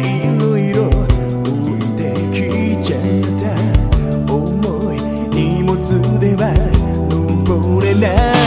いろいろ置いてきちゃった重い荷物では登れない